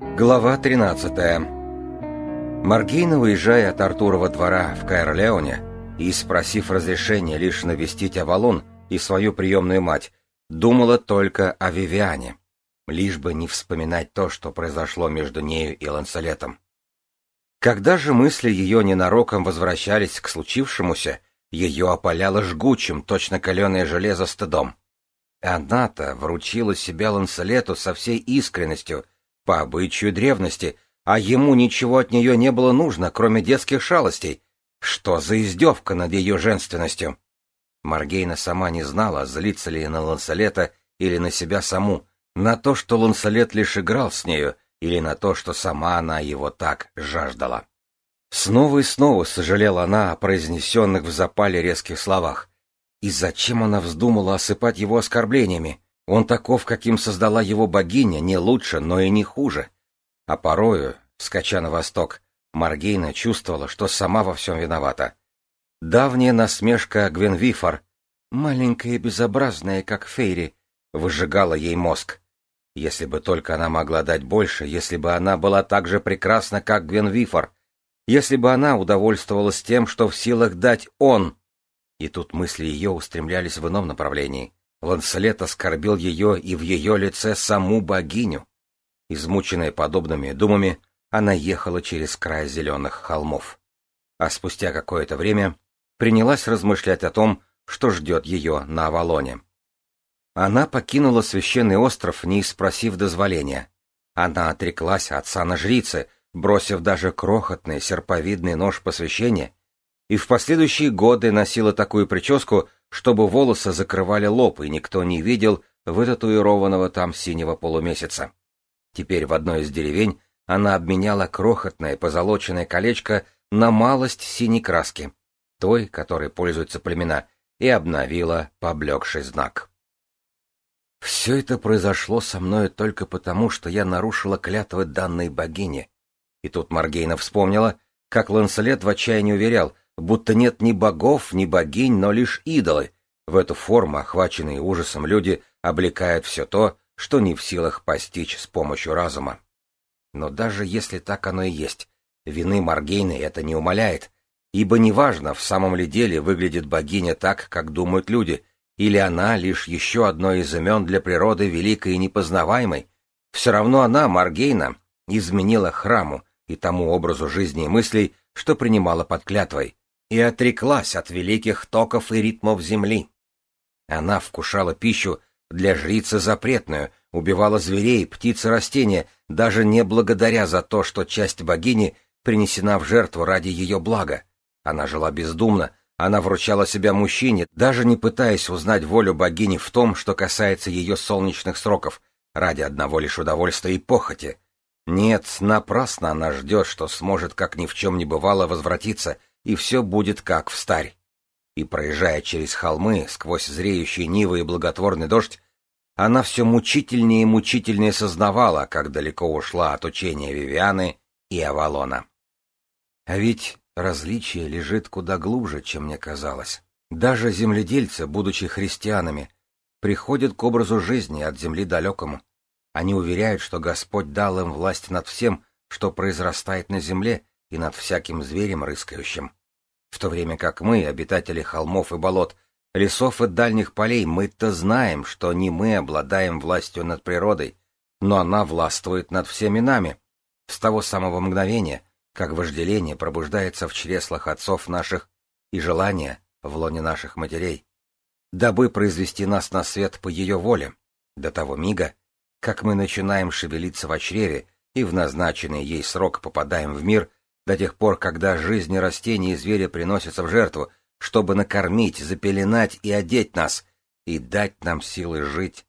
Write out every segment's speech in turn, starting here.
Глава 13 Маргейна, уезжая от Артурова двора в Кайрлеоне и спросив разрешения лишь навестить Авалон и свою приемную мать, думала только о Вивиане, лишь бы не вспоминать то, что произошло между нею и Лансолетом. Когда же мысли ее ненароком возвращались к случившемуся, ее опаляло жгучим, точно каленое железо стыдом. Она-то вручила себя Лансолету со всей искренностью, по обычаю древности, а ему ничего от нее не было нужно, кроме детских шалостей. Что за издевка над ее женственностью? Маргейна сама не знала, злится ли на Лансолета или на себя саму, на то, что Лансолет лишь играл с нею, или на то, что сама она его так жаждала. Снова и снова сожалела она о произнесенных в запале резких словах. И зачем она вздумала осыпать его оскорблениями? Он таков, каким создала его богиня, не лучше, но и не хуже. А порою, скача на восток, Маргейна чувствовала, что сама во всем виновата. Давняя насмешка Гвенвифор, маленькая и безобразная, как Фейри, выжигала ей мозг. Если бы только она могла дать больше, если бы она была так же прекрасна, как Гвенвифор, если бы она удовольствовалась тем, что в силах дать он, и тут мысли ее устремлялись в ином направлении. Ланселет оскорбил ее и в ее лице саму богиню. Измученная подобными думами, она ехала через край зеленых холмов. А спустя какое-то время принялась размышлять о том, что ждет ее на Авалоне. Она покинула священный остров, не спросив дозволения. Она отреклась от сана жрицы, бросив даже крохотный серповидный нож посвящения, и в последующие годы носила такую прическу, чтобы волосы закрывали лоб, и никто не видел вытатуированного там синего полумесяца. Теперь в одной из деревень она обменяла крохотное позолоченное колечко на малость синей краски, той, которой пользуются племена, и обновила поблекший знак. Все это произошло со мной только потому, что я нарушила клятвы данной богине. И тут Маргейна вспомнила, как Ланселет в отчаянии уверял, будто нет ни богов, ни богинь, но лишь идолы. В эту форму, охваченные ужасом люди, облекают все то, что не в силах постичь с помощью разума. Но даже если так оно и есть, вины Маргейны это не умаляет, ибо неважно, в самом ли деле выглядит богиня так, как думают люди, или она лишь еще одно из имен для природы великой и непознаваемой, все равно она, Маргейна, изменила храму и тому образу жизни и мыслей, что принимала под клятвой, и отреклась от великих токов и ритмов земли. Она вкушала пищу для жрицы запретную, убивала зверей, птиц и растения, даже не благодаря за то, что часть богини принесена в жертву ради ее блага. Она жила бездумно, она вручала себя мужчине, даже не пытаясь узнать волю богини в том, что касается ее солнечных сроков, ради одного лишь удовольствия и похоти. Нет, напрасно она ждет, что сможет, как ни в чем не бывало, возвратиться, и все будет как в старь. И проезжая через холмы, сквозь зреющие нивы и благотворный дождь, она все мучительнее и мучительнее сознавала, как далеко ушла от учения Вивианы и Авалона. А ведь различие лежит куда глубже, чем мне казалось. Даже земледельцы, будучи христианами, приходят к образу жизни от земли далекому. Они уверяют, что Господь дал им власть над всем, что произрастает на земле, и над всяким зверем рыскающим. В то время как мы, обитатели холмов и болот, лесов и дальних полей, мы-то знаем, что не мы обладаем властью над природой, но она властвует над всеми нами. С того самого мгновения, как вожделение пробуждается в чреслах отцов наших и желание в лоне наших матерей, дабы произвести нас на свет по ее воле, до того мига, как мы начинаем шевелиться в чреве и в назначенный ей срок попадаем в мир, до тех пор, когда жизни растений и зверя приносятся в жертву, чтобы накормить, запеленать и одеть нас, и дать нам силы жить.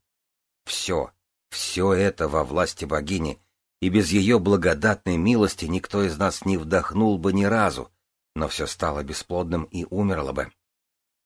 Все, все это во власти богини, и без ее благодатной милости никто из нас не вдохнул бы ни разу, но все стало бесплодным и умерло бы.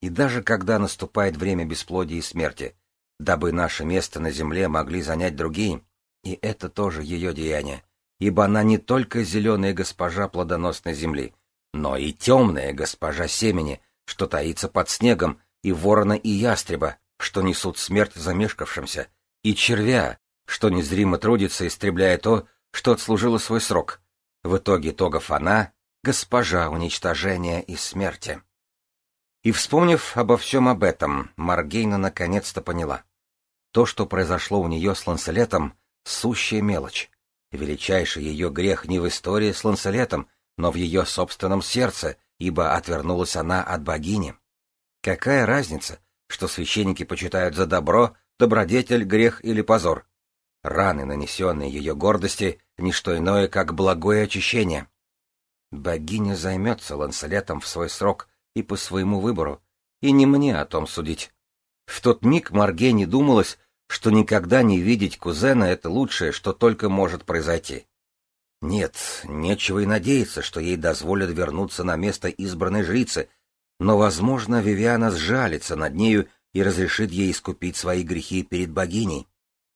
И даже когда наступает время бесплодия и смерти, дабы наше место на земле могли занять другие, и это тоже ее деяние, ибо она не только зеленая госпожа плодоносной земли, но и темная госпожа семени, что таится под снегом, и ворона и ястреба, что несут смерть замешкавшимся, и червя, что незримо трудится, истребляя то, что отслужила свой срок. В итоге Тогов она — госпожа уничтожения и смерти. И вспомнив обо всем об этом, Маргейна наконец-то поняла. То, что произошло у нее с Ланселетом, — сущая мелочь. Величайший ее грех не в истории с Ланселетом, но в ее собственном сердце, ибо отвернулась она от богини. Какая разница, что священники почитают за добро, добродетель, грех или позор? Раны, нанесенные ее гордости, — ничто иное, как благое очищение. Богиня займется Ланселетом в свой срок и по своему выбору, и не мне о том судить. В тот миг Марге не думалось, что никогда не видеть кузена — это лучшее, что только может произойти. Нет, нечего и надеяться, что ей дозволят вернуться на место избранной жрицы, но, возможно, Вивиана сжалится над нею и разрешит ей искупить свои грехи перед богиней.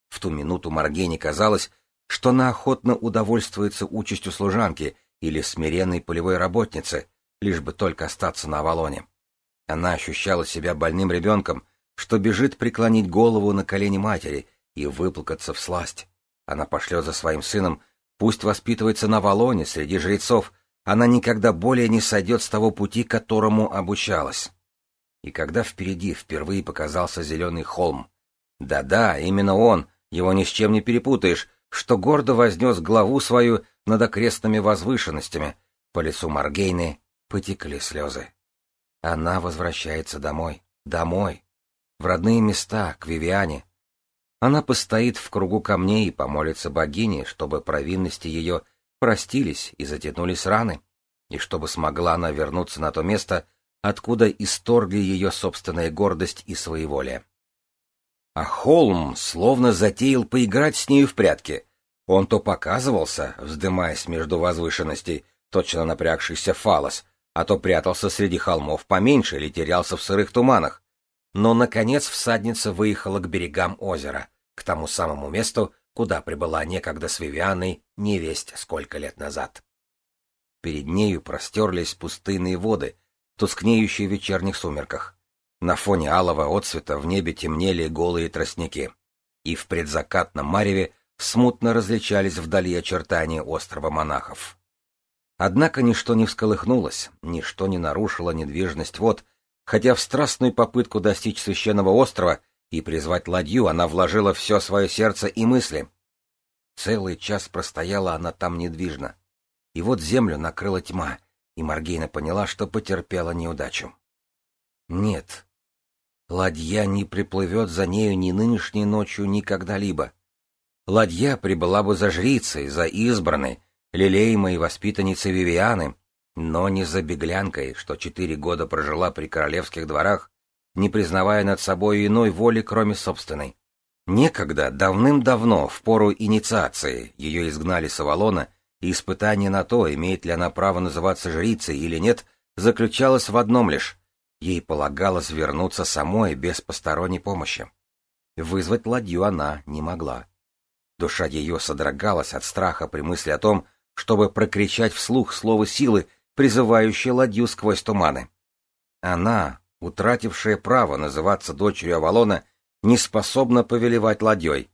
В ту минуту Маргене казалось, что она охотно удовольствуется участью служанки или смиренной полевой работницы, лишь бы только остаться на Авалоне. Она ощущала себя больным ребенком, что бежит преклонить голову на колени матери и выплакаться в сласть. Она пошлет за своим сыном, пусть воспитывается на Авалоне среди жрецов, она никогда более не сойдет с того пути, которому обучалась. И когда впереди впервые показался зеленый холм, да-да, именно он, его ни с чем не перепутаешь, что гордо вознес главу свою над окрестными возвышенностями, по лицу Маргейны потекли слезы. Она возвращается домой, домой, в родные места, к Вивиане. Она постоит в кругу камней и помолится богине, чтобы провинности ее простились и затянулись раны, и чтобы смогла она вернуться на то место, откуда исторгли ее собственная гордость и своеволие. А Холм словно затеял поиграть с нею в прятки. Он то показывался, вздымаясь между возвышенностей, точно напрягшийся фалос, а то прятался среди холмов поменьше или терялся в сырых туманах. Но, наконец, всадница выехала к берегам озера, к тому самому месту, куда прибыла некогда с Вивианой невесть сколько лет назад. Перед нею простерлись пустынные воды, тускнеющие в вечерних сумерках. На фоне алого отцвета в небе темнели голые тростники, и в предзакатном мареве смутно различались вдали очертания острова монахов. Однако ничто не всколыхнулось, ничто не нарушило недвижность вод, хотя в страстную попытку достичь священного острова и призвать ладью она вложила все свое сердце и мысли. Целый час простояла она там недвижно. И вот землю накрыла тьма, и Маргейна поняла, что потерпела неудачу. Нет, Ладья не приплывет за нею ни нынешней ночью, ни когда-либо. Ладья прибыла бы за жрицей, за избранной, лелеемой воспитанницей Вивианы, но не за беглянкой, что четыре года прожила при королевских дворах, не признавая над собой иной воли, кроме собственной. Некогда, давным-давно, в пору инициации, ее изгнали с Авалона, и испытание на то, имеет ли она право называться жрицей или нет, заключалось в одном лишь Ей полагалось вернуться самой без посторонней помощи. Вызвать ладью она не могла. Душа ее содрогалась от страха при мысли о том, чтобы прокричать вслух слово силы, призывающее ладью сквозь туманы. Она, утратившая право называться дочерью Авалона, не способна повелевать ладьей.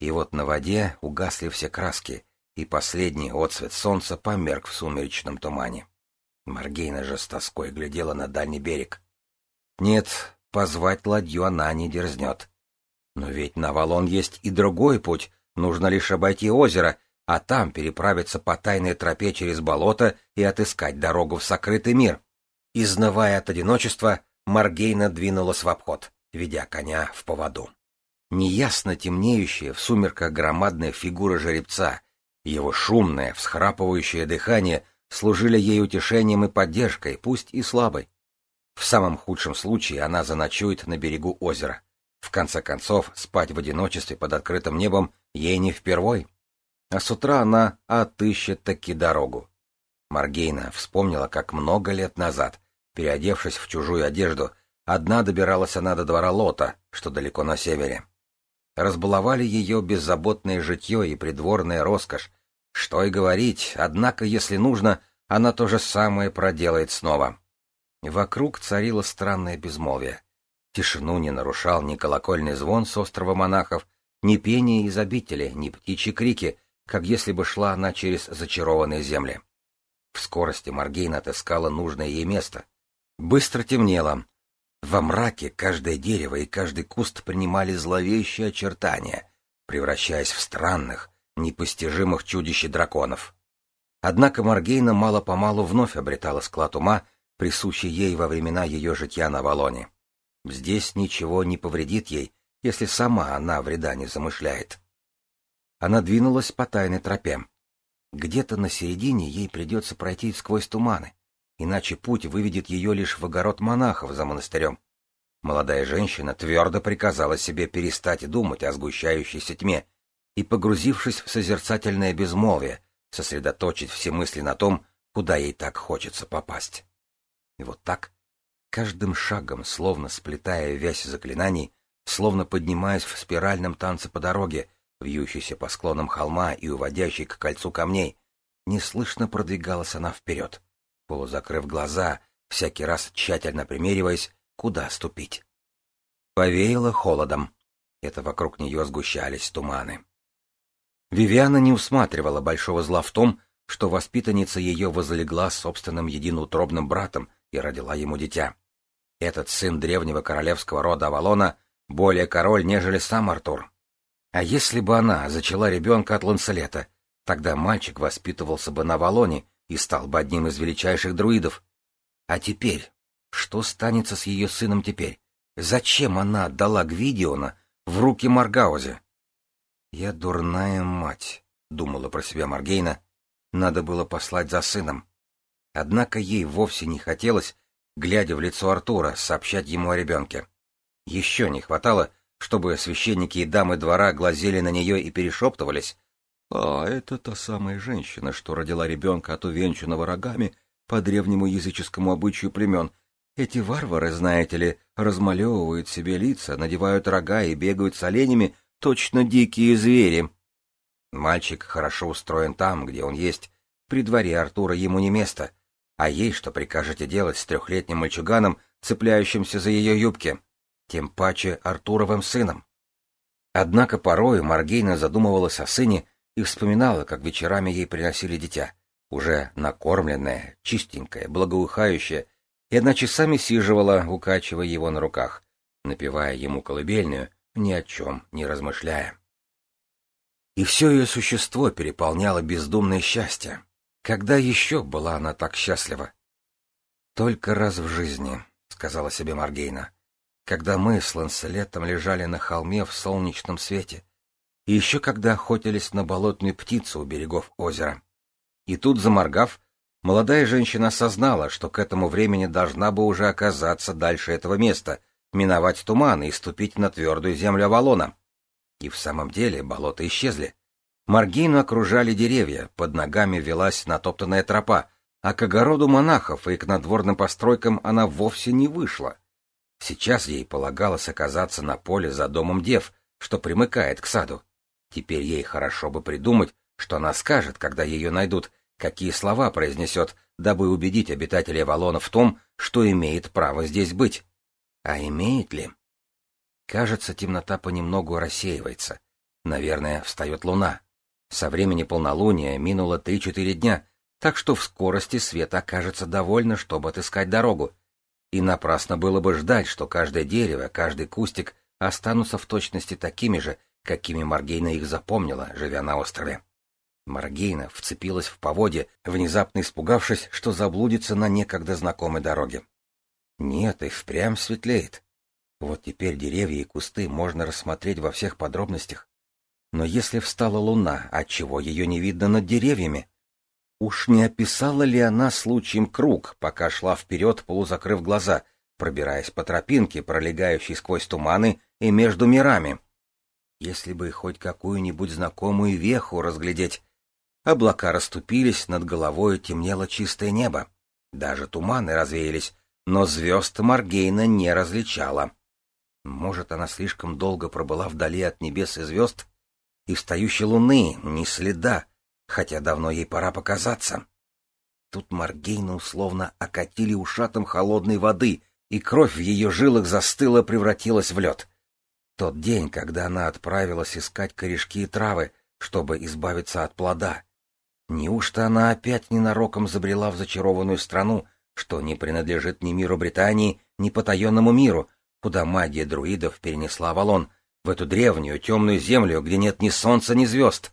И вот на воде угасли все краски, и последний отсвет солнца померк в сумеречном тумане. Маргейна же с тоской глядела на дальний берег. Нет, позвать ладью она не дерзнет. Но ведь на Валон есть и другой путь, нужно лишь обойти озеро, а там переправиться по тайной тропе через болото и отыскать дорогу в сокрытый мир. Изнывая от одиночества, Маргейна двинулась в обход, ведя коня в поводу. Неясно темнеющая в сумерках громадная фигура жеребца, его шумное, всхрапывающее дыхание — служили ей утешением и поддержкой, пусть и слабой. В самом худшем случае она заночует на берегу озера. В конце концов, спать в одиночестве под открытым небом ей не впервой. А с утра она отыщет таки дорогу. Маргейна вспомнила, как много лет назад, переодевшись в чужую одежду, одна добиралась она до двора Лота, что далеко на севере. Разбаловали ее беззаботное житье и придворная роскошь, что и говорить, однако, если нужно, она то же самое проделает снова. Вокруг царило странное безмолвие. Тишину не нарушал ни колокольный звон с острова монахов, ни пение из обители, ни птичьи крики, как если бы шла она через зачарованные земли. В скорости Маргейна отыскала нужное ей место. Быстро темнело. Во мраке каждое дерево и каждый куст принимали зловещие очертания, превращаясь в странных, непостижимых чудищ драконов. Однако Маргейна мало-помалу вновь обретала склад ума, присущий ей во времена ее житья на Валоне. Здесь ничего не повредит ей, если сама она вреда не замышляет. Она двинулась по тайной тропе. Где-то на середине ей придется пройти сквозь туманы, иначе путь выведет ее лишь в огород монахов за монастырем. Молодая женщина твердо приказала себе перестать думать о сгущающейся тьме и, погрузившись в созерцательное безмолвие, сосредоточить все мысли на том, куда ей так хочется попасть. И вот так, каждым шагом, словно сплетая вязь заклинаний, словно поднимаясь в спиральном танце по дороге, вьющейся по склонам холма и уводящей к кольцу камней, неслышно продвигалась она вперед, полузакрыв глаза, всякий раз тщательно примериваясь, куда ступить. Повеяло холодом. Это вокруг нее сгущались туманы. Вивиана не усматривала большого зла в том, что воспитанница ее возлегла собственным единоутробным братом и родила ему дитя. Этот сын древнего королевского рода Авалона более король, нежели сам Артур. А если бы она зачала ребенка от Ланселета, тогда мальчик воспитывался бы на Авалоне и стал бы одним из величайших друидов. А теперь, что станется с ее сыном теперь? Зачем она отдала Гвидиона в руки Маргаузе? «Я дурная мать», — думала про себя Маргейна. «Надо было послать за сыном». Однако ей вовсе не хотелось, глядя в лицо Артура, сообщать ему о ребенке. Еще не хватало, чтобы священники и дамы двора глазели на нее и перешептывались. «А, это та самая женщина, что родила ребенка от увенчанного рогами по древнему языческому обычаю племен. Эти варвары, знаете ли, размалевывают себе лица, надевают рога и бегают с оленями, точно дикие звери. Мальчик хорошо устроен там, где он есть. При дворе Артура ему не место. А ей что прикажете делать с трехлетним мальчуганом, цепляющимся за ее юбки? Тем паче Артуровым сыном. Однако порою Маргейна задумывалась о сыне и вспоминала, как вечерами ей приносили дитя, уже накормленное, чистенькое, благоухающее, и она часами сиживала, укачивая его на руках, напевая ему колыбельную, ни о чем не размышляя. И все ее существо переполняло бездумное счастье. Когда еще была она так счастлива? «Только раз в жизни», — сказала себе Маргейна, когда мы с Ланселетом лежали на холме в солнечном свете, и еще когда охотились на болотную птицу у берегов озера. И тут, заморгав, молодая женщина осознала, что к этому времени должна бы уже оказаться дальше этого места, миновать туманы и ступить на твердую землю Авалона. И в самом деле болота исчезли. Маргину окружали деревья, под ногами велась натоптанная тропа, а к огороду монахов и к надворным постройкам она вовсе не вышла. Сейчас ей полагалось оказаться на поле за домом дев, что примыкает к саду. Теперь ей хорошо бы придумать, что она скажет, когда ее найдут, какие слова произнесет, дабы убедить обитателей Авалона в том, что имеет право здесь быть. А имеет ли? Кажется, темнота понемногу рассеивается. Наверное, встает луна. Со времени полнолуния минуло три-четыре дня, так что в скорости света окажется довольно, чтобы отыскать дорогу. И напрасно было бы ждать, что каждое дерево, каждый кустик останутся в точности такими же, какими Маргейна их запомнила, живя на острове. Маргейна вцепилась в поводье, внезапно испугавшись, что заблудится на некогда знакомой дороге. Нет, и впрямь светлеет. Вот теперь деревья и кусты можно рассмотреть во всех подробностях. Но если встала луна, отчего ее не видно над деревьями? Уж не описала ли она случаем круг, пока шла вперед, полузакрыв глаза, пробираясь по тропинке, пролегающей сквозь туманы и между мирами? Если бы хоть какую-нибудь знакомую веху разглядеть. Облака расступились, над головой темнело чистое небо. Даже туманы развеялись, но звезд Маргейна не различала. Может, она слишком долго пробыла вдали от небес и звезд? И встающей луны ни следа, хотя давно ей пора показаться. Тут Маргейна условно окатили ушатом холодной воды, и кровь в ее жилах застыла, превратилась в лед. Тот день, когда она отправилась искать корешки и травы, чтобы избавиться от плода. Неужто она опять ненароком забрела в зачарованную страну, что не принадлежит ни миру Британии, ни потаенному миру, куда магия друидов перенесла Авалон, в эту древнюю темную землю, где нет ни солнца, ни звезд?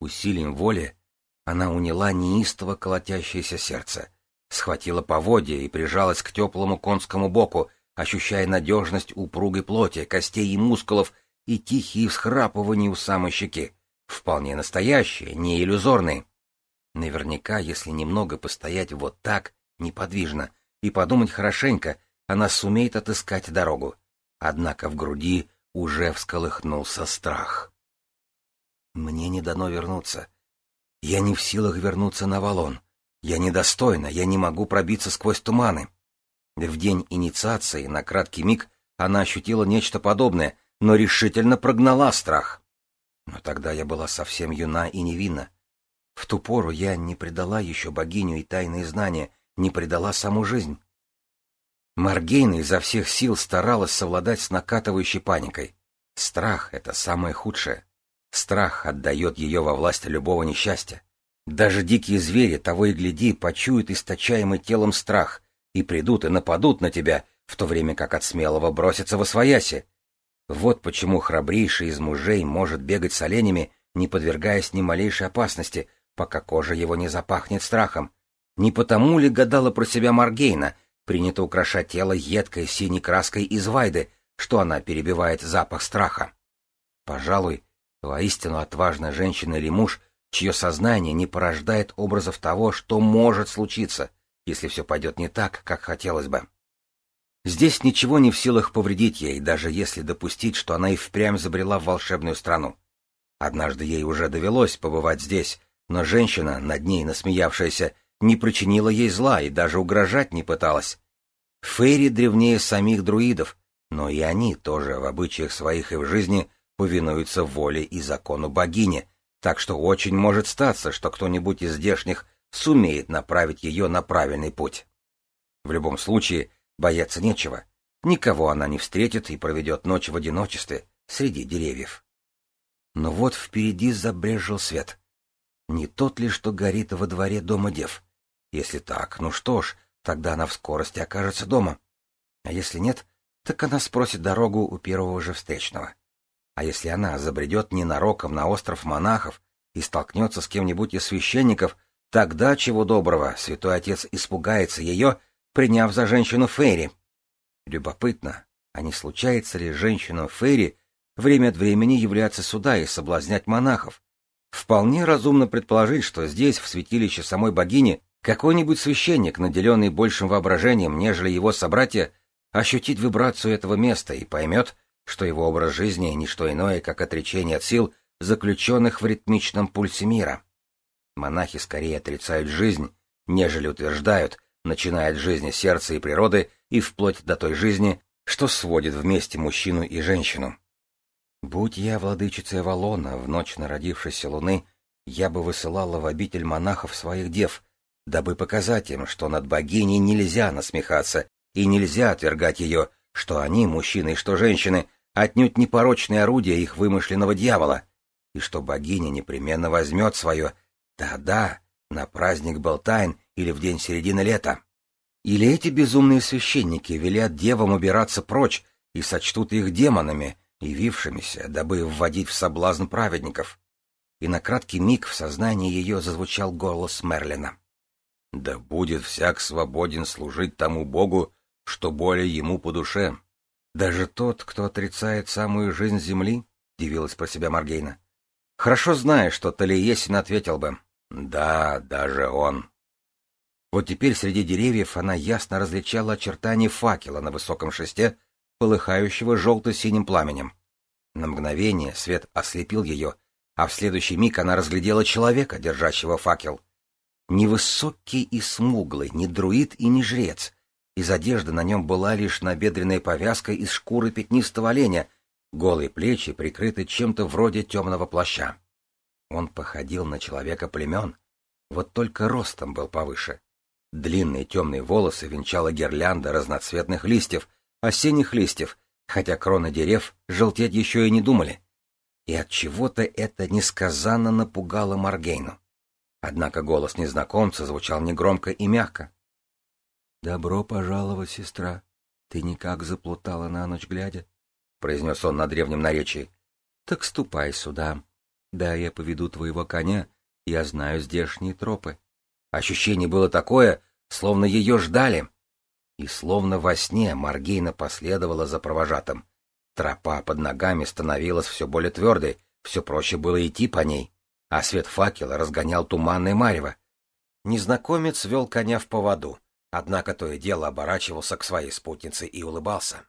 Усилием воли она уняла неистово колотящееся сердце, схватила поводья и прижалась к теплому конскому боку, ощущая надежность упругой плоти, костей и мускулов и тихие всхрапывания у самой щеки. Вполне настоящие, не иллюзорные. Наверняка, если немного постоять вот так, неподвижно, и подумать хорошенько, она сумеет отыскать дорогу. Однако в груди уже всколыхнулся страх. Мне не дано вернуться. Я не в силах вернуться на валон. Я недостойна, я не могу пробиться сквозь туманы. В день инициации, на краткий миг, она ощутила нечто подобное, но решительно прогнала страх. Но тогда я была совсем юна и невинна. В ту пору я не предала еще богиню и тайные знания, не предала саму жизнь. Маргейна изо всех сил старалась совладать с накатывающей паникой. Страх — это самое худшее. Страх отдает ее во власть любого несчастья. Даже дикие звери, того и гляди, почуют источаемый телом страх и придут и нападут на тебя, в то время как от смелого бросятся во свояси. Вот почему храбрейший из мужей может бегать с оленями, не подвергаясь ни малейшей опасности, пока кожа его не запахнет страхом. Не потому ли гадала про себя Маргейна, принято украшать тело едкой синей краской из вайды, что она перебивает запах страха? Пожалуй, воистину отважная женщина или муж, чье сознание не порождает образов того, что может случиться, если все пойдет не так, как хотелось бы. Здесь ничего не в силах повредить ей, даже если допустить, что она и впрямь забрела в волшебную страну. Однажды ей уже довелось побывать здесь, но женщина, над ней насмеявшаяся, не причинила ей зла и даже угрожать не пыталась. Фейри древнее самих друидов, но и они тоже в обычаях своих и в жизни повинуются воле и закону богини, так что очень может статься, что кто-нибудь из здешних сумеет направить ее на правильный путь. В любом случае, Бояться нечего. Никого она не встретит и проведет ночь в одиночестве среди деревьев. Но вот впереди забрежил свет. Не тот ли, что горит во дворе дома дев? Если так, ну что ж, тогда она в скорости окажется дома. А если нет, так она спросит дорогу у первого же встречного. А если она забредет ненароком на остров монахов и столкнется с кем-нибудь из священников, тогда, чего доброго, святой отец испугается ее приняв за женщину Фейри. Любопытно, а не случается ли женщину Фейри время от времени являться сюда и соблазнять монахов? Вполне разумно предположить, что здесь, в святилище самой богини, какой-нибудь священник, наделенный большим воображением, нежели его собратья, ощутит вибрацию этого места и поймет, что его образ жизни — не что иное, как отречение от сил, заключенных в ритмичном пульсе мира. Монахи скорее отрицают жизнь, нежели утверждают, начиная от жизни сердца и природы и вплоть до той жизни, что сводит вместе мужчину и женщину. Будь я владычицей Авалона в ночь народившейся луны, я бы высылала в обитель монахов своих дев, дабы показать им, что над богиней нельзя насмехаться и нельзя отвергать ее, что они, мужчины и что женщины, отнюдь не порочные орудия их вымышленного дьявола, и что богиня непременно возьмет свое «да-да» на праздник Белтайн или в день середины лета. Или эти безумные священники велят девам убираться прочь и сочтут их демонами, явившимися, дабы вводить в соблазн праведников. И на краткий миг в сознании ее зазвучал голос Мерлина. «Да будет всяк свободен служить тому Богу, что более ему по душе. Даже тот, кто отрицает самую жизнь земли?» — дивилась про себя Маргейна. «Хорошо зная, что Талиесин ответил бы. Да, даже он». Вот теперь среди деревьев она ясно различала очертания факела на высоком шесте, полыхающего желто-синим пламенем. На мгновение свет ослепил ее, а в следующий миг она разглядела человека, держащего факел. Невысокий и смуглый, не друид и не жрец. Из одежды на нем была лишь набедренная повязка из шкуры пятнистого оленя, голые плечи прикрыты чем-то вроде темного плаща. Он походил на человека племен, вот только ростом был повыше. Длинные темные волосы венчала гирлянда разноцветных листьев, осенних листьев, хотя кроны дерев желтеть еще и не думали. и от чего-то это несказанно напугало Маргейну. Однако голос незнакомца звучал негромко и мягко. «Добро пожаловать, сестра. Ты никак заплутала на ночь глядя?» — произнес он на древнем наречии. «Так ступай сюда. Да, я поведу твоего коня. Я знаю здешние тропы». Ощущение было такое, словно ее ждали. И словно во сне Маргейна последовала за провожатым. Тропа под ногами становилась все более твердой, все проще было идти по ней, а свет факела разгонял туманное марево. Незнакомец вел коня в поводу, Однако то и дело оборачивался к своей спутнице и улыбался.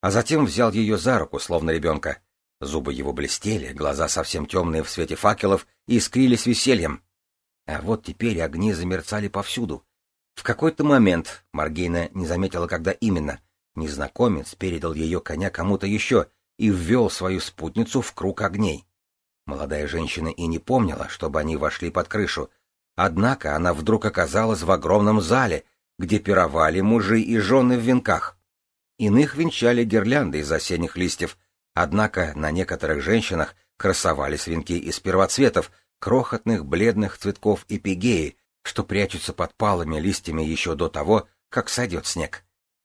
А затем взял ее за руку, словно ребенка. Зубы его блестели, глаза совсем темные в свете факелов и искрились весельем. А вот теперь огни замерцали повсюду. В какой-то момент, Маргейна не заметила, когда именно, незнакомец передал ее коня кому-то еще и ввел свою спутницу в круг огней. Молодая женщина и не помнила, чтобы они вошли под крышу, однако она вдруг оказалась в огромном зале, где пировали мужи и жены в венках. Иных венчали гирлянды из осенних листьев, однако на некоторых женщинах красовались венки из первоцветов, крохотных бледных цветков эпигеи, что прячутся под палыми листьями еще до того, как сойдет снег.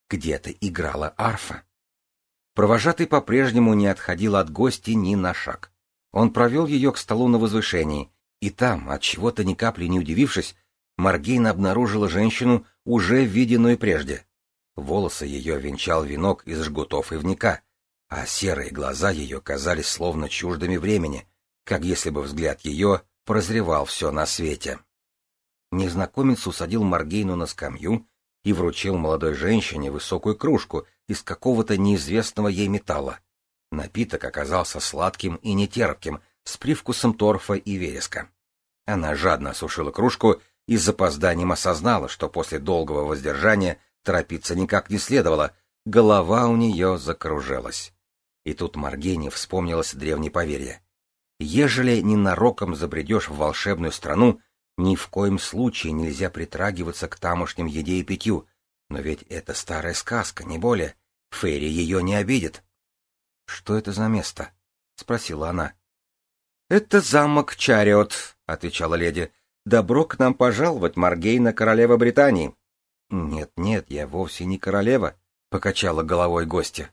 Где-то играла арфа. Провожатый по-прежнему не отходил от гостей ни на шаг. Он провел ее к столу на возвышении, и там, от чего то ни капли не удивившись, Маргейна обнаружила женщину, уже виденную прежде. Волосы ее венчал венок из жгутов и вника, а серые глаза ее казались словно чуждыми времени, как если бы взгляд ее прозревал все на свете. Незнакомец усадил Маргейну на скамью и вручил молодой женщине высокую кружку из какого-то неизвестного ей металла. Напиток оказался сладким и нетерпким, с привкусом торфа и вереска. Она жадно осушила кружку и с запозданием осознала, что после долгого воздержания торопиться никак не следовало, голова у нее закружилась. И тут Маргене вспомнилось древнее поверье. Ежели ненароком забредешь в волшебную страну, ни в коем случае нельзя притрагиваться к тамошним еде и питью, но ведь это старая сказка, не более. Фейри ее не обидит. — Что это за место? — спросила она. — Это замок Чариот, — отвечала леди. Добро к нам пожаловать, Маргейна, королева Британии. Нет, нет, я вовсе не королева, покачала головой гостья.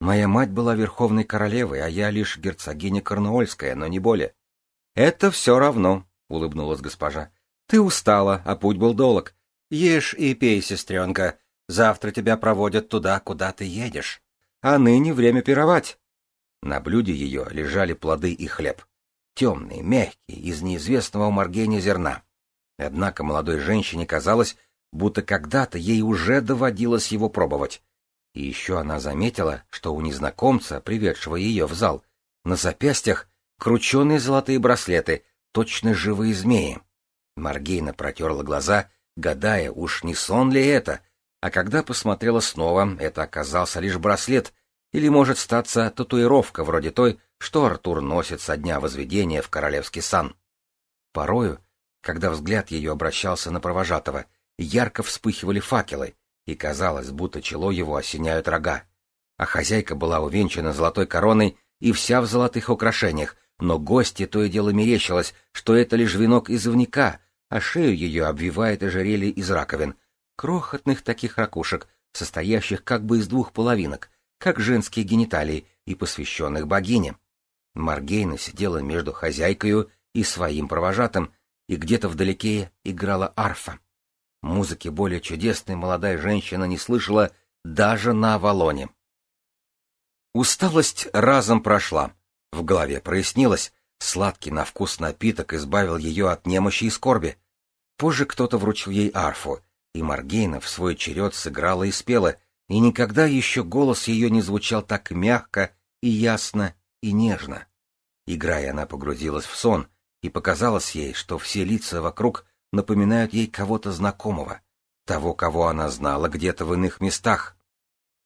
Моя мать была верховной королевой, а я лишь герцогиня Корнуольская, но не более. Это все равно, улыбнулась госпожа. Ты устала, а путь был долг. Ешь и пей, сестренка. Завтра тебя проводят туда, куда ты едешь. А ныне время пировать. На блюде ее лежали плоды и хлеб темный, мягкий, из неизвестного Маргене зерна. Однако молодой женщине казалось, будто когда-то ей уже доводилось его пробовать. И еще она заметила, что у незнакомца, приведшего ее в зал, на запястьях крученые золотые браслеты, точно живые змеи. Маргейна протерла глаза, гадая, уж не сон ли это, а когда посмотрела снова, это оказался лишь браслет, или может статься татуировка вроде той, что Артур носит со дня возведения в королевский сан. Порою, когда взгляд ее обращался на провожатого, ярко вспыхивали факелы, и казалось, будто чело его осеняют рога. А хозяйка была увенчана золотой короной и вся в золотых украшениях, но гости то и дело мерещилось, что это лишь венок из ивника, а шею ее обвивает ожерелье из раковин, крохотных таких ракушек, состоящих как бы из двух половинок, как женские гениталии и посвященных богине. Маргейна сидела между хозяйкою и своим провожатым, и где-то вдалеке играла арфа. Музыки более чудесной молодая женщина не слышала даже на Авалоне. Усталость разом прошла, в голове прояснилось, сладкий на вкус напиток избавил ее от немощи и скорби. Позже кто-то вручил ей арфу, и Маргейна в свой черед сыграла и спела, и никогда еще голос ее не звучал так мягко и ясно и нежно. Играя, она погрузилась в сон, и показалось ей, что все лица вокруг напоминают ей кого-то знакомого, того, кого она знала где-то в иных местах.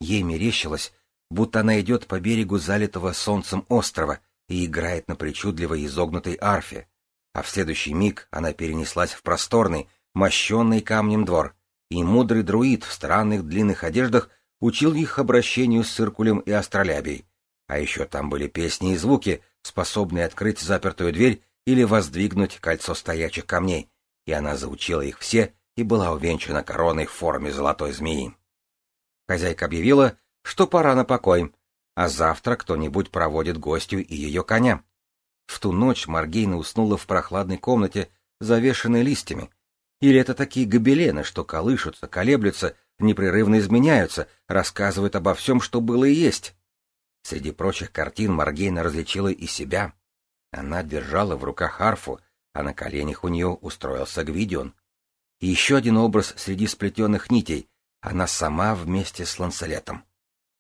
Ей мерещилось, будто она идет по берегу залитого солнцем острова и играет на причудливой изогнутой арфе, а в следующий миг она перенеслась в просторный, мощенный камнем двор, и мудрый друид в странных длинных одеждах учил их обращению с циркулем и астролябией, а еще там были песни и звуки, способные открыть запертую дверь или воздвигнуть кольцо стоячих камней, и она заучила их все и была увенчана короной в форме золотой змеи. Хозяйка объявила, что пора на покой, а завтра кто-нибудь проводит гостью и ее коня. В ту ночь Маргейна уснула в прохладной комнате, завешенной листьями. Или это такие гобелены, что колышутся, колеблются, непрерывно изменяются, рассказывают обо всем, что было и есть. Среди прочих картин Маргейна различила и себя. Она держала в руках арфу, а на коленях у нее устроился Гвидион. И еще один образ среди сплетенных нитей — она сама вместе с Ланселетом.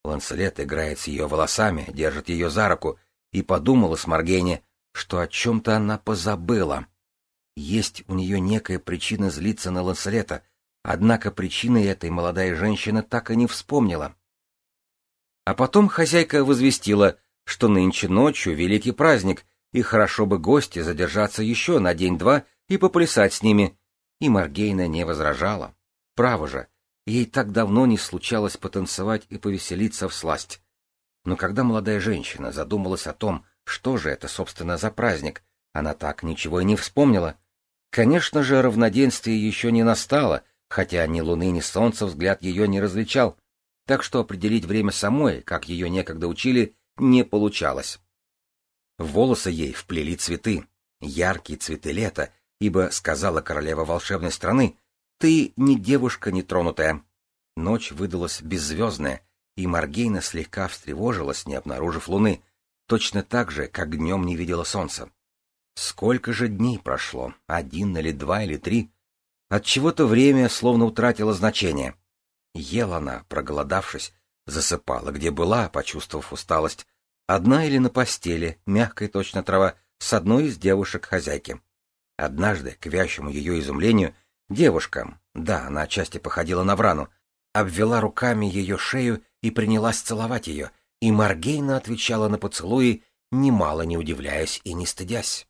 Ланселет играет с ее волосами, держит ее за руку, и подумала с Маргейне, что о чем-то она позабыла. Есть у нее некая причина злиться на Ланселета, однако причины этой молодая женщина так и не вспомнила. А потом хозяйка возвестила, что нынче ночью великий праздник, и хорошо бы гости задержаться еще на день-два и поплясать с ними. И Маргейна не возражала. Право же, ей так давно не случалось потанцевать и повеселиться в сласть. Но когда молодая женщина задумалась о том, что же это, собственно, за праздник, она так ничего и не вспомнила. Конечно же, равноденствие еще не настало, хотя ни луны, ни солнца взгляд ее не различал, так что определить время самой, как ее некогда учили, не получалось. волосы ей вплели цветы, яркие цветы лета, ибо, сказала королева волшебной страны, ты не девушка нетронутая. Ночь выдалась беззвездная, и Маргейна слегка встревожилась, не обнаружив луны, точно так же, как днем не видела солнца. Сколько же дней прошло? Один или два или три? От чего то время словно утратило значение. Ела она, проголодавшись, засыпала, где была, почувствовав усталость, одна или на постели, мягкая точно трава, с одной из девушек хозяйки. Однажды, к вящему ее изумлению, девушка, да, она отчасти походила на Врану, обвела руками ее шею и принялась целовать ее, и Маргейна отвечала на поцелуи, немало не удивляясь и не стыдясь.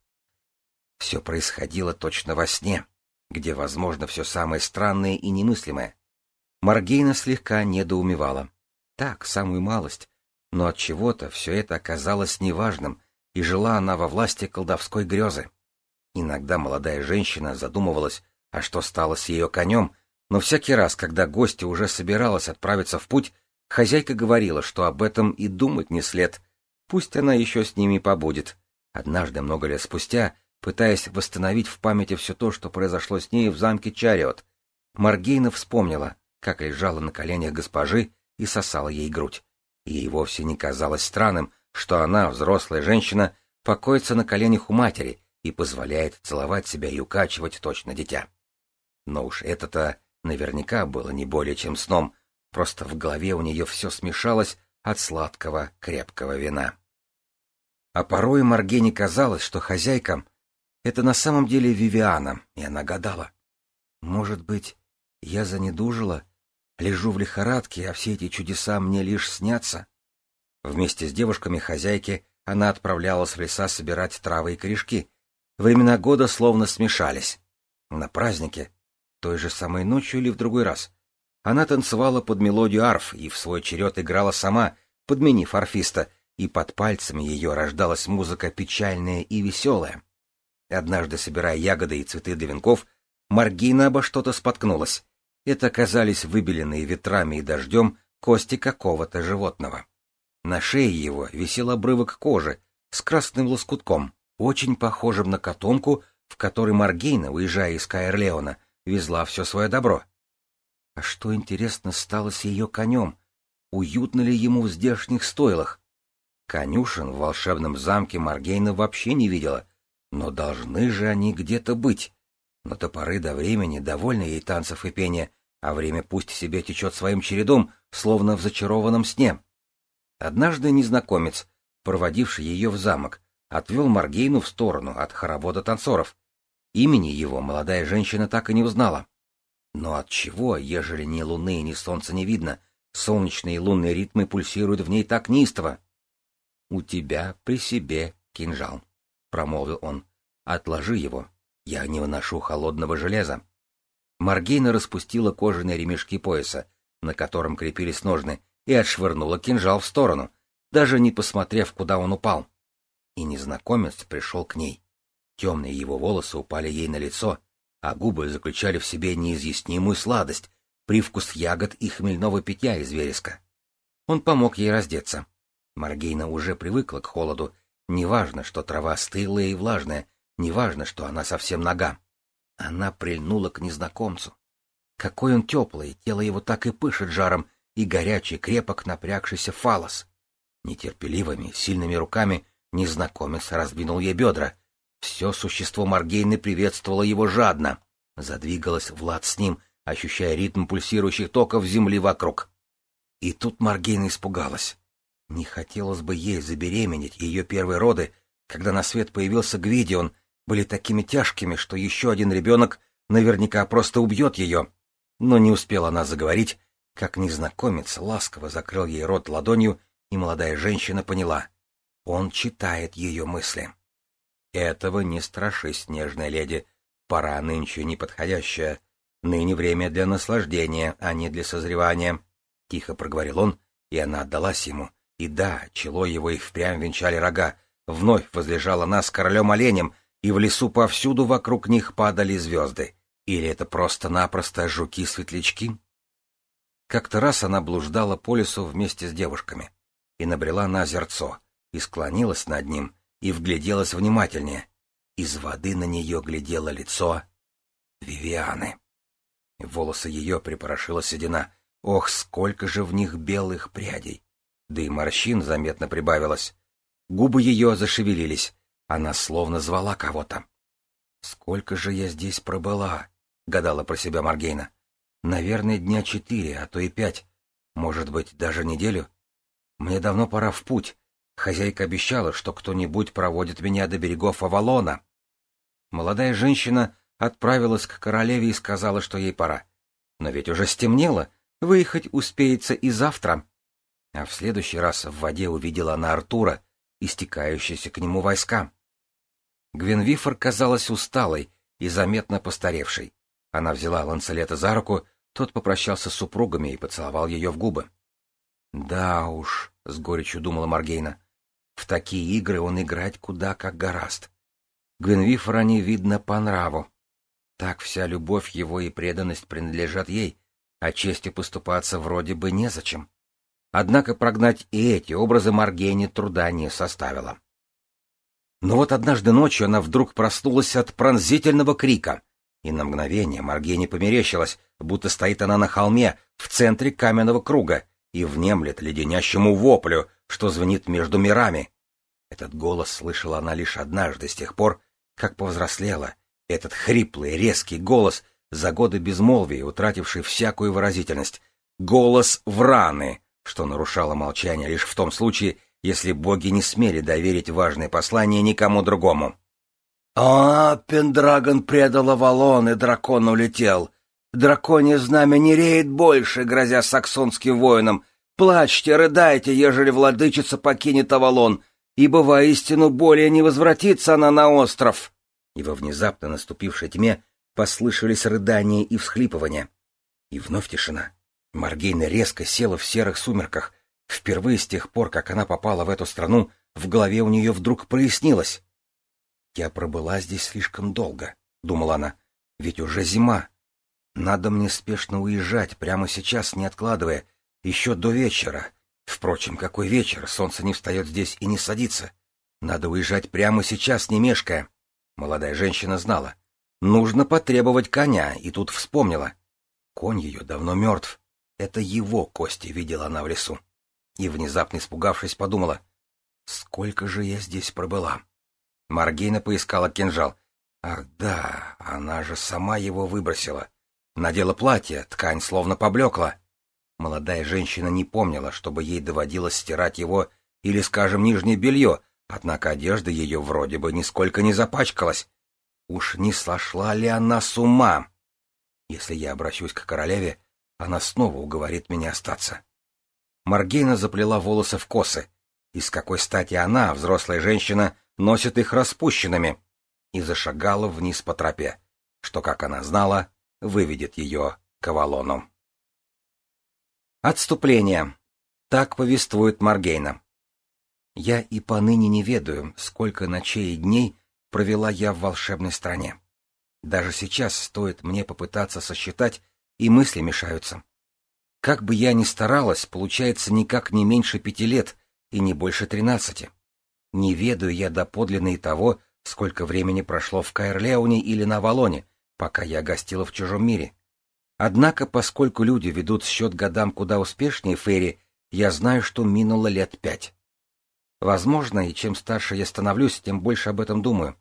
Все происходило точно во сне, где возможно все самое странное и немыслимое. Маргейна слегка недоумевала. Так, самую малость. Но от чего то все это оказалось неважным, и жила она во власти колдовской грезы. Иногда молодая женщина задумывалась, а что стало с ее конем, но всякий раз, когда гостья уже собиралась отправиться в путь, хозяйка говорила, что об этом и думать не след. Пусть она еще с ними побудет. Однажды, много лет спустя, пытаясь восстановить в памяти все то, что произошло с ней в замке Чариот, Маргейна вспомнила, как лежала на коленях госпожи и сосала ей грудь. Ей вовсе не казалось странным, что она, взрослая женщина, покоится на коленях у матери и позволяет целовать себя и укачивать точно дитя. Но уж это-то Наверняка было не более чем сном, просто в голове у нее все смешалось от сладкого крепкого вина. А порой Маргене казалось, что хозяйка — это на самом деле Вивиана, и она гадала. Может быть, я занедужила, лежу в лихорадке, а все эти чудеса мне лишь снятся? Вместе с девушками хозяйки она отправлялась в леса собирать травы и корешки. Времена года словно смешались. На празднике той же самой ночью или в другой раз. Она танцевала под мелодию арф и в свой черед играла сама, подменив арфиста, и под пальцами ее рождалась музыка печальная и веселая. Однажды, собирая ягоды и цветы для венков, Маргина обо что-то споткнулась. Это оказались выбеленные ветрами и дождем кости какого-то животного. На шее его висел обрывок кожи с красным лоскутком, очень похожим на котомку, в которой Маргейна, уезжая из Каэрлеона, везла все свое добро. А что, интересно, стало с ее конем? Уютно ли ему в здешних стойлах? Конюшен в волшебном замке Маргейна вообще не видела, но должны же они где-то быть. Но до поры до времени довольно ей танцев и пения, а время пусть себе течет своим чередом, словно в зачарованном сне. Однажды незнакомец, проводивший ее в замок, отвел Маргейну в сторону от хоровода танцоров. Имени его молодая женщина так и не узнала. Но от чего, ежели ни луны, ни солнца не видно, солнечные и лунные ритмы пульсируют в ней так неистово? — У тебя при себе кинжал, — промолвил он. — Отложи его. Я не выношу холодного железа. Маргейна распустила кожаные ремешки пояса, на котором крепились ножны, и отшвырнула кинжал в сторону, даже не посмотрев, куда он упал. и незнакомец пришел к ней. Темные его волосы упали ей на лицо, а губы заключали в себе неизъяснимую сладость, привкус ягод и хмельного питья из вереска. Он помог ей раздеться. Маргейна уже привыкла к холоду. Неважно, что трава стылая и влажная, неважно, что она совсем нога. Она прильнула к незнакомцу. Какой он теплый, тело его так и пышет жаром, и горячий, крепок напрягшийся фалос. Нетерпеливыми, сильными руками незнакомец раздвинул ей бедра. Все существо Маргейны приветствовало его жадно. Задвигалось Влад с ним, ощущая ритм пульсирующих токов земли вокруг. И тут Маргейна испугалась. Не хотелось бы ей забеременеть, ее первые роды, когда на свет появился Гвидион, были такими тяжкими, что еще один ребенок наверняка просто убьет ее. Но не успела она заговорить, как незнакомец ласково закрыл ей рот ладонью, и молодая женщина поняла. Он читает ее мысли. Этого не страшись, нежная леди. Пора нынче неподходящая. Ныне время для наслаждения, а не для созревания. Тихо проговорил он, и она отдалась ему. И да, чело его и впрямь венчали рога. Вновь возлежала она с королем-оленем, и в лесу повсюду вокруг них падали звезды. Или это просто-напросто жуки-светлячки? Как-то раз она блуждала по лесу вместе с девушками и набрела на озерцо, и склонилась над ним, и вгляделась внимательнее. Из воды на нее глядело лицо Вивианы. Волосы ее припорошила седина. Ох, сколько же в них белых прядей! Да и морщин заметно прибавилось. Губы ее зашевелились. Она словно звала кого-то. «Сколько же я здесь пробыла?» — гадала про себя Маргейна. «Наверное, дня четыре, а то и пять. Может быть, даже неделю. Мне давно пора в путь. Хозяйка обещала, что кто-нибудь проводит меня до берегов Авалона». Молодая женщина отправилась к королеве и сказала, что ей пора. Но ведь уже стемнело, выехать успеется и завтра. А в следующий раз в воде увидела она Артура, истекающиеся к нему войска. Гвенвифор казалась усталой и заметно постаревшей. Она взяла Ланцелета за руку, тот попрощался с супругами и поцеловал ее в губы. «Да уж», — с горечью думала Маргейна, — «в такие игры он играть куда как гораст. Гвенвифор они, видно, по нраву. Так вся любовь его и преданность принадлежат ей, а честью поступаться вроде бы незачем. Однако прогнать и эти образы Маргейне труда не составило. Но вот однажды ночью она вдруг проснулась от пронзительного крика, и на мгновение Маргене померещилась, будто стоит она на холме в центре каменного круга и внемлет леденящему воплю, что звенит между мирами. Этот голос слышала она лишь однажды с тех пор, как повзрослела. Этот хриплый, резкий голос, за годы безмолвия, утративший всякую выразительность. Голос Враны, что нарушало молчание лишь в том случае, если боги не смели доверить важное послание никому другому. «А, Пендрагон предал Авалон, и дракон улетел. Драконье знамя не реет больше, грозя саксонским воинам. Плачьте, рыдайте, ежели владычица покинет Авалон, ибо воистину более не возвратится она на остров». И во внезапно наступившей тьме послышались рыдания и всхлипывания. И вновь тишина. Маргейна резко села в серых сумерках, Впервые с тех пор, как она попала в эту страну, в голове у нее вдруг прояснилось. «Я пробыла здесь слишком долго», — думала она, — «ведь уже зима. Надо мне спешно уезжать, прямо сейчас, не откладывая, еще до вечера. Впрочем, какой вечер, солнце не встает здесь и не садится. Надо уезжать прямо сейчас, не мешкая». Молодая женщина знала. Нужно потребовать коня, и тут вспомнила. Конь ее давно мертв. Это его кости видела она в лесу и, внезапно испугавшись, подумала, «Сколько же я здесь пробыла?» Маргейна поискала кинжал. Ах да, она же сама его выбросила. Надела платье, ткань словно поблекла. Молодая женщина не помнила, чтобы ей доводилось стирать его или, скажем, нижнее белье, однако одежда ее вроде бы нисколько не запачкалась. Уж не сошла ли она с ума? Если я обращусь к королеве, она снова уговорит меня остаться. Маргейна заплела волосы в косы. И с какой стати она, взрослая женщина, носит их распущенными? И зашагала вниз по тропе, что, как она знала, выведет ее к Авалону. Отступление. Так повествует Маргейна. Я и поныне не ведаю, сколько ночей и дней провела я в волшебной стране. Даже сейчас стоит мне попытаться сосчитать, и мысли мешаются. Как бы я ни старалась, получается никак не меньше пяти лет и не больше тринадцати. Не ведаю я доподлинно и того, сколько времени прошло в Каэрлеоне или на Авалоне, пока я гостила в чужом мире. Однако, поскольку люди ведут счет годам куда успешнее Ферри, я знаю, что минуло лет пять. Возможно, и чем старше я становлюсь, тем больше об этом думаю.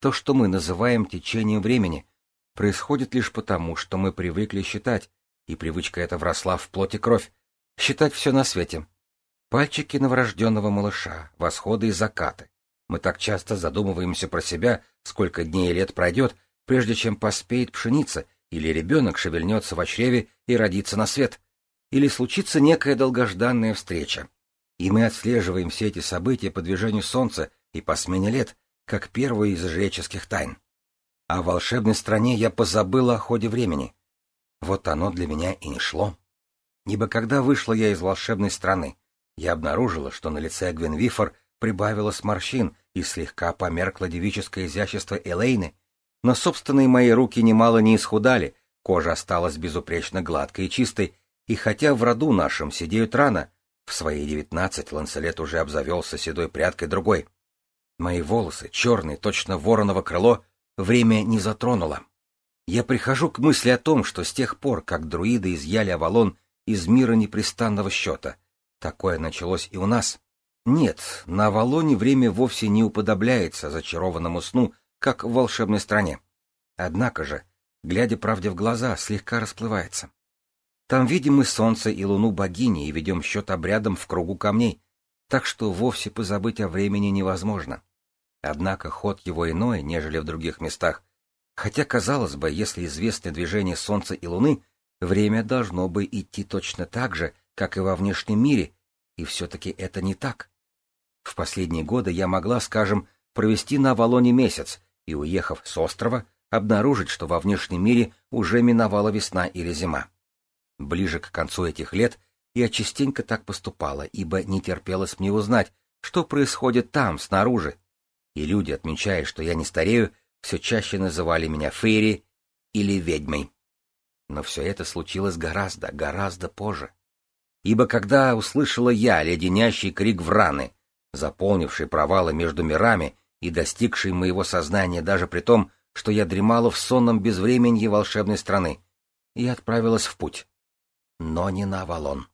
То, что мы называем течением времени, происходит лишь потому, что мы привыкли считать, и привычка эта вросла в плоть и кровь, считать все на свете. Пальчики новорожденного малыша, восходы и закаты. Мы так часто задумываемся про себя, сколько дней и лет пройдет, прежде чем поспеет пшеница, или ребенок шевельнется в чреве и родится на свет, или случится некая долгожданная встреча. И мы отслеживаем все эти события по движению солнца и по смене лет, как первую из жреческих тайн. А в волшебной стране я позабыла о ходе времени. Вот оно для меня и не шло. Ибо когда вышла я из волшебной страны, я обнаружила, что на лице Гвенвифор прибавилось морщин и слегка померкло девическое изящество Элейны, но собственные мои руки немало не исхудали, кожа осталась безупречно гладкой и чистой, и хотя в роду нашем сидеют рано, в свои девятнадцать Ланселет уже обзавелся седой прядкой другой. Мои волосы, черные, точно вороново крыло, время не затронуло. Я прихожу к мысли о том, что с тех пор, как друиды изъяли Авалон из мира непрестанного счета, такое началось и у нас. Нет, на Авалоне время вовсе не уподобляется зачарованному сну, как в волшебной стране. Однако же, глядя правде в глаза, слегка расплывается. Там видим мы солнце и луну богини и ведем счет обрядом в кругу камней, так что вовсе позабыть о времени невозможно. Однако ход его иной, нежели в других местах, хотя, казалось бы, если известны движения Солнца и Луны, время должно бы идти точно так же, как и во внешнем мире, и все-таки это не так. В последние годы я могла, скажем, провести на Авалоне месяц и, уехав с острова, обнаружить, что во внешнем мире уже миновала весна или зима. Ближе к концу этих лет я частенько так поступала, ибо не терпелось мне узнать, что происходит там, снаружи. И люди, отмечая, что я не старею, все чаще называли меня Фейри или ведьмой. Но все это случилось гораздо, гораздо позже. Ибо когда услышала я леденящий крик Враны, заполнивший провалы между мирами и достигший моего сознания даже при том, что я дремала в сонном безвременье волшебной страны, я отправилась в путь. Но не на Авалон.